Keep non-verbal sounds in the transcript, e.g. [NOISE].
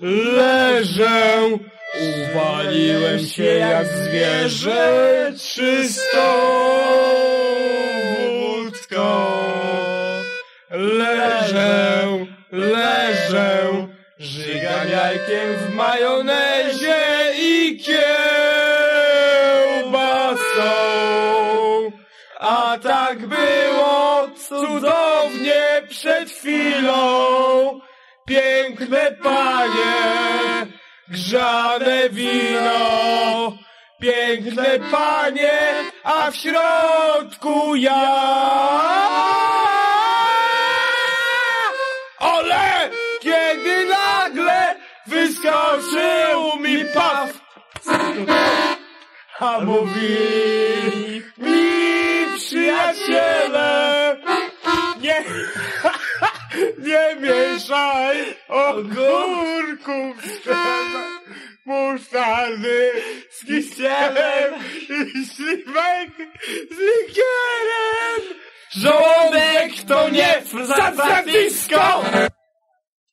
leżę, uwaliłem się jak zwierzę czystą wódką. Leżę, leżę, żygam jajkiem w majonezie i kiełbasą. A tak było cudownie przed chwilą. Piękne panie, grzane wino. Piękne panie, a w środku ja. Ole! Kiedy nagle wyskoczył mi paw. A mówi mi przyjaciele, nie, [LAUGHS] nie mieszaj ogórków z musztardy z kisielem i śliwek z likierem. Żołądek to nie za zjawisko!